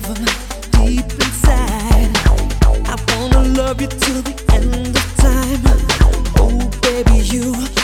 deep inside. I wanna love you till the end of time. Oh, baby, you.